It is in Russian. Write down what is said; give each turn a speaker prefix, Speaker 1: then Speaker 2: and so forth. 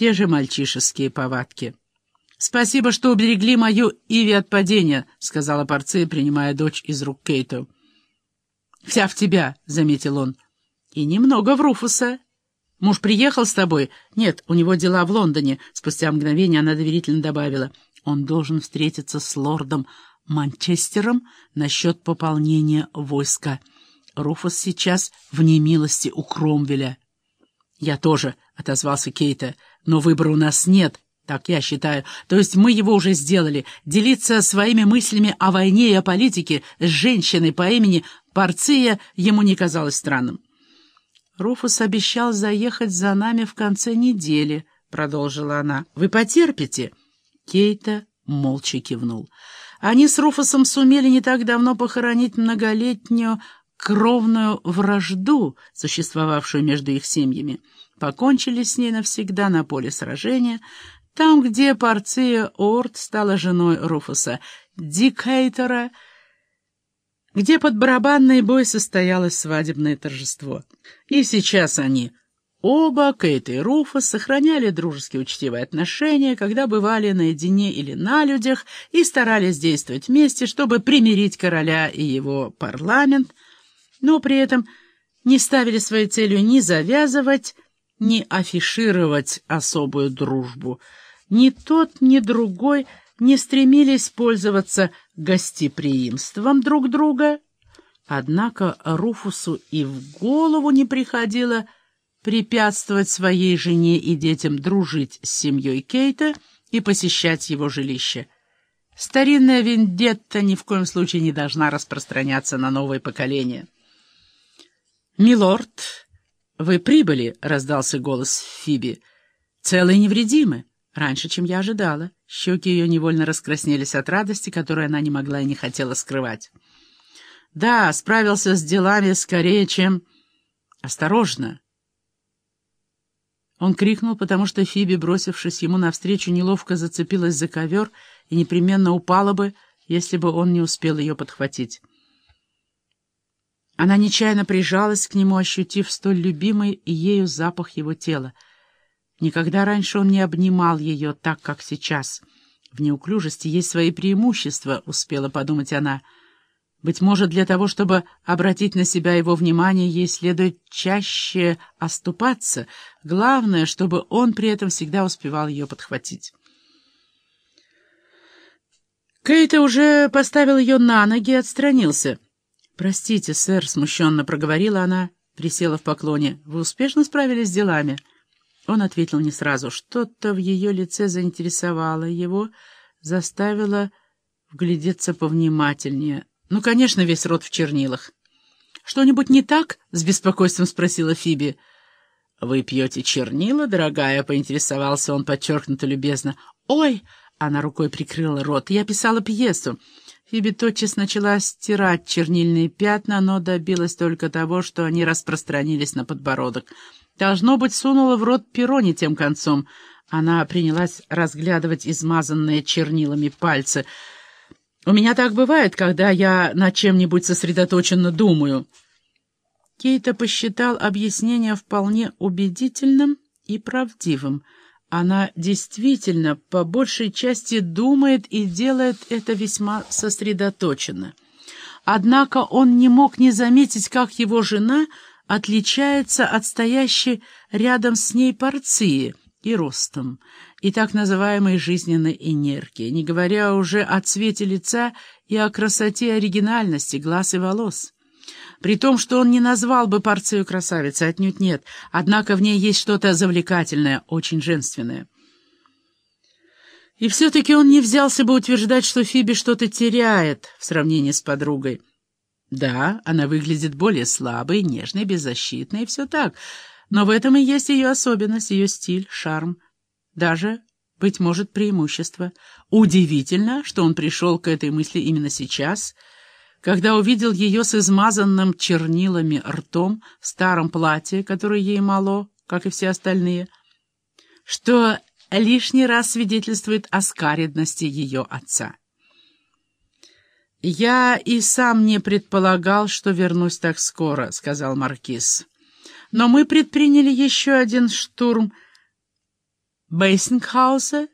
Speaker 1: Те же мальчишеские повадки. «Спасибо, что уберегли мою Иви от падения», — сказала Порция, принимая дочь из рук Кейту. «Вся в тебя», — заметил он. «И немного в Руфуса». «Муж приехал с тобой?» «Нет, у него дела в Лондоне». Спустя мгновение она доверительно добавила. «Он должен встретиться с лордом Манчестером насчет пополнения войска. Руфус сейчас в немилости у Кромвеля». «Я тоже», — отозвался Кейта. «Но выбора у нас нет». Так я считаю. То есть мы его уже сделали. Делиться своими мыслями о войне и о политике с женщиной по имени Парция ему не казалось странным. «Руфус обещал заехать за нами в конце недели», — продолжила она. «Вы потерпите?» Кейта молча кивнул. Они с Руфусом сумели не так давно похоронить многолетнюю кровную вражду, существовавшую между их семьями. Покончили с ней навсегда на поле сражения, там, где Парция Орд стала женой Руфуса Дикхейтера, где под барабанный бой состоялось свадебное торжество. И сейчас они, оба, Кейт и Руфус, сохраняли дружеские учтивые отношения, когда бывали наедине или на людях, и старались действовать вместе, чтобы примирить короля и его парламент, но при этом не ставили своей целью ни завязывать, ни афишировать особую дружбу. Ни тот, ни другой не стремились пользоваться гостеприимством друг друга, однако Руфусу и в голову не приходило препятствовать своей жене и детям дружить с семьей Кейта и посещать его жилище. Старинная вендетта ни в коем случае не должна распространяться на новое поколение. «Милорд, вы прибыли», — раздался голос Фиби, — «целы и невредимы». Раньше, чем я ожидала. Щеки ее невольно раскраснелись от радости, которую она не могла и не хотела скрывать. Да, справился с делами скорее, чем... Осторожно! Он крикнул, потому что Фиби, бросившись ему навстречу, неловко зацепилась за ковер и непременно упала бы, если бы он не успел ее подхватить. Она нечаянно прижалась к нему, ощутив столь любимый ею запах его тела — Никогда раньше он не обнимал ее так, как сейчас. В неуклюжести есть свои преимущества, успела подумать она. Быть может, для того, чтобы обратить на себя его внимание, ей следует чаще оступаться. Главное, чтобы он при этом всегда успевал ее подхватить. Кейта уже поставил ее на ноги и отстранился. «Простите, сэр», — смущенно проговорила она, присела в поклоне. «Вы успешно справились с делами?» Он ответил не сразу. Что-то в ее лице заинтересовало его, заставило вглядеться повнимательнее. Ну, конечно, весь рот в чернилах. «Что-нибудь не так?» — с беспокойством спросила Фиби. «Вы пьете чернила, дорогая?» — поинтересовался он подчеркнуто любезно. «Ой!» — она рукой прикрыла рот. «Я писала пьесу». Фиби тотчас начала стирать чернильные пятна, но добилась только того, что они распространились на подбородок. Должно быть, сунула в рот перо не тем концом. Она принялась разглядывать измазанные чернилами пальцы. «У меня так бывает, когда я над чем-нибудь сосредоточенно думаю». Кейта посчитал объяснение вполне убедительным и правдивым. Она действительно по большей части думает и делает это весьма сосредоточенно. Однако он не мог не заметить, как его жена — отличается от стоящей рядом с ней порции и ростом, и так называемой жизненной энергии, не говоря уже о цвете лица и о красоте оригинальности глаз и волос. При том, что он не назвал бы порцию красавицы, отнюдь нет, однако в ней есть что-то завлекательное, очень женственное. И все-таки он не взялся бы утверждать, что Фиби что-то теряет в сравнении с подругой. Да, она выглядит более слабой, нежной, беззащитной, и все так. Но в этом и есть ее особенность, ее стиль, шарм. Даже, быть может, преимущество. Удивительно, что он пришел к этой мысли именно сейчас, когда увидел ее с измазанным чернилами ртом в старом платье, которое ей мало, как и все остальные, что лишний раз свидетельствует о скаредности ее отца. «Я и сам не предполагал, что вернусь так скоро», — сказал Маркиз. «Но мы предприняли еще один штурм Бейсингхауса